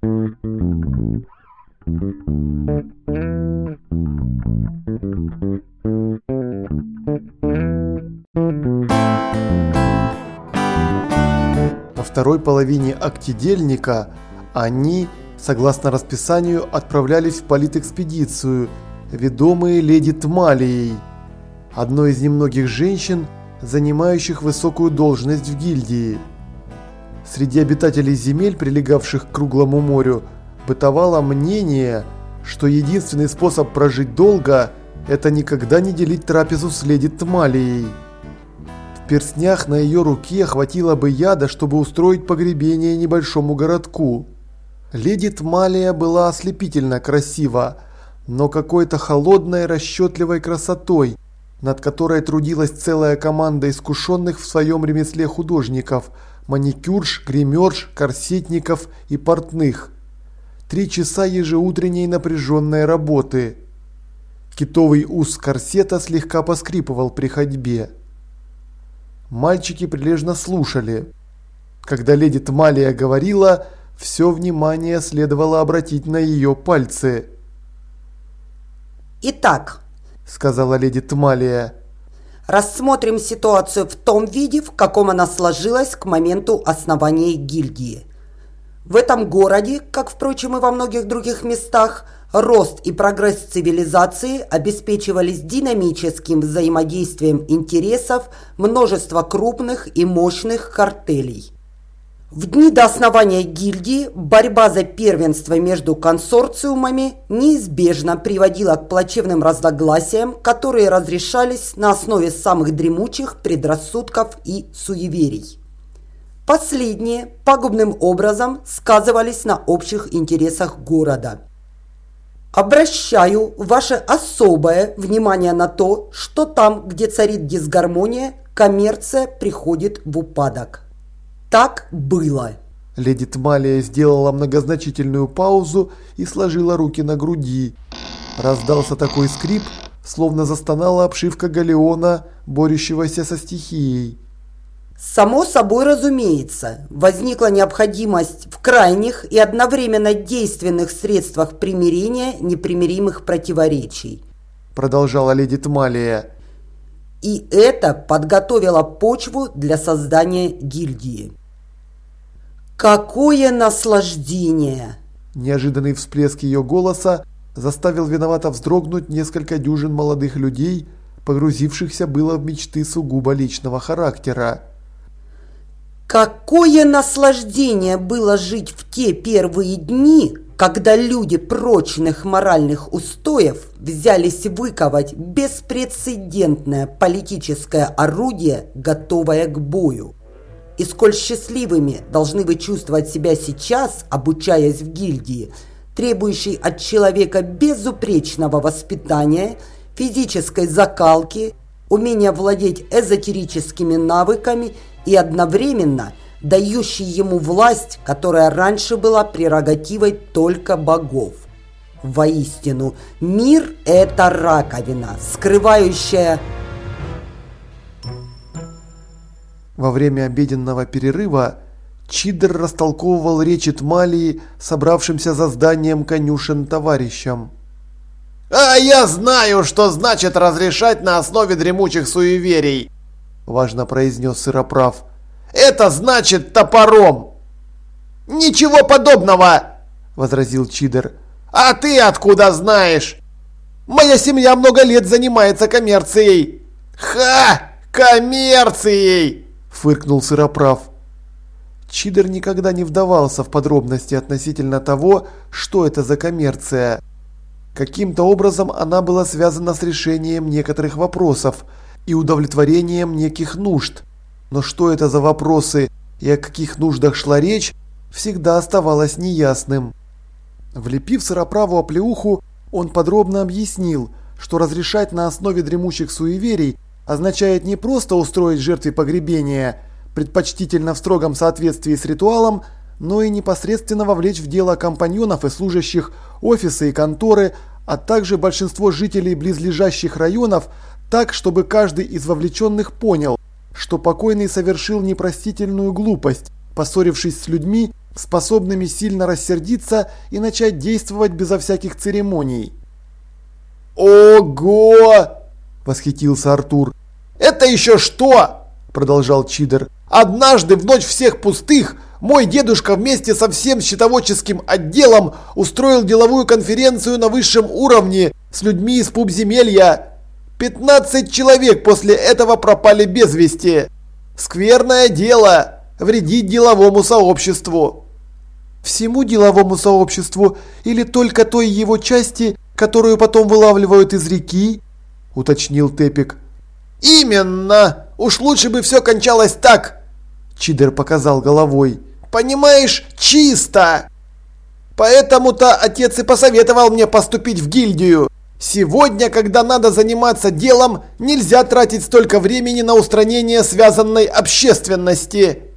Во второй половине октедельника они, согласно расписанию, отправлялись в политэкспедицию, ведомые леди Тмалией, одной из немногих женщин, занимающих высокую должность в гильдии. Среди обитателей земель, прилегавших к круглому морю, бытовало мнение, что единственный способ прожить долго – это никогда не делить трапезу с леди Тмалией перстнях на ее руке хватило бы яда, чтобы устроить погребение небольшому городку. Леди Тмалия была ослепительно красива, но какой-то холодной расчетливой красотой, над которой трудилась целая команда искушенных в своем ремесле художников, маникюрш, гримерш, корсетников и портных. Три часа ежеутренней напряженной работы. Китовый ус корсета слегка поскрипывал при ходьбе. Мальчики прилежно слушали. Когда леди Тмалия говорила, все внимание следовало обратить на ее пальцы. «Итак», – сказала леди Тмалия, – «рассмотрим ситуацию в том виде, в каком она сложилась к моменту основания гильдии. В этом городе, как, впрочем, и во многих других местах – Рост и прогресс цивилизации обеспечивались динамическим взаимодействием интересов множества крупных и мощных картелей. В дни до основания гильдии борьба за первенство между консорциумами неизбежно приводила к плачевным разногласиям, которые разрешались на основе самых дремучих предрассудков и суеверий. Последние пагубным образом сказывались на общих интересах города – Обращаю ваше особое внимание на то, что там, где царит дисгармония, коммерция приходит в упадок. Так было. Леди Тмалия сделала многозначительную паузу и сложила руки на груди. Раздался такой скрип, словно застонала обшивка галеона, борющегося со стихией. Само собой разумеется, возникла необходимость в крайних и одновременно действенных средствах примирения непримиримых противоречий. Продолжала леди Тмалия. И это подготовило почву для создания гильдии. Какое наслаждение! Неожиданный всплеск ее голоса заставил виновато вздрогнуть несколько дюжин молодых людей, погрузившихся было в мечты сугубо личного характера. Какое наслаждение было жить в те первые дни, когда люди прочных моральных устоев взялись выковать беспрецедентное политическое орудие, готовое к бою. И сколь счастливыми должны вы чувствовать себя сейчас, обучаясь в гильдии, требующей от человека безупречного воспитания, физической закалки, умения владеть эзотерическими навыками и одновременно дающий ему власть, которая раньше была прерогативой только богов. Воистину, мир – это раковина, скрывающая... Во время обеденного перерыва Чидер растолковывал речи Тмалии, собравшимся за зданием конюшен товарищам. «А я знаю, что значит разрешать на основе дремучих суеверий!» важно произнес Сыроправ. «Это значит топором!» «Ничего подобного!» – возразил Чидер. «А ты откуда знаешь? Моя семья много лет занимается коммерцией!» «Ха! Коммерцией!» – фыркнул Сыроправ. Чидер никогда не вдавался в подробности относительно того, что это за коммерция. Каким-то образом она была связана с решением некоторых вопросов – и удовлетворением неких нужд. Но что это за вопросы и о каких нуждах шла речь, всегда оставалось неясным. Влепив сыроправу оплеуху, он подробно объяснил, что разрешать на основе дремучих суеверий означает не просто устроить жертве погребения, предпочтительно в строгом соответствии с ритуалом, но и непосредственно вовлечь в дело компаньонов и служащих, офисы и конторы, а также большинство жителей близлежащих районов, так, чтобы каждый из вовлеченных понял, что покойный совершил непростительную глупость, поссорившись с людьми, способными сильно рассердиться и начать действовать безо всяких церемоний. «Ого!» – восхитился Артур. «Это еще что?» – продолжал Чидер. «Однажды в ночь всех пустых мой дедушка вместе со всем счетоводческим отделом устроил деловую конференцию на высшем уровне с людьми из пубземелья. 15 человек после этого пропали без вести. Скверное дело – вредить деловому сообществу. Всему деловому сообществу или только той его части, которую потом вылавливают из реки? Уточнил Тепик. Именно! Уж лучше бы все кончалось так! Чидер показал головой. Понимаешь, чисто! Поэтому-то отец и посоветовал мне поступить в гильдию. Сегодня, когда надо заниматься делом, нельзя тратить столько времени на устранение связанной общественности.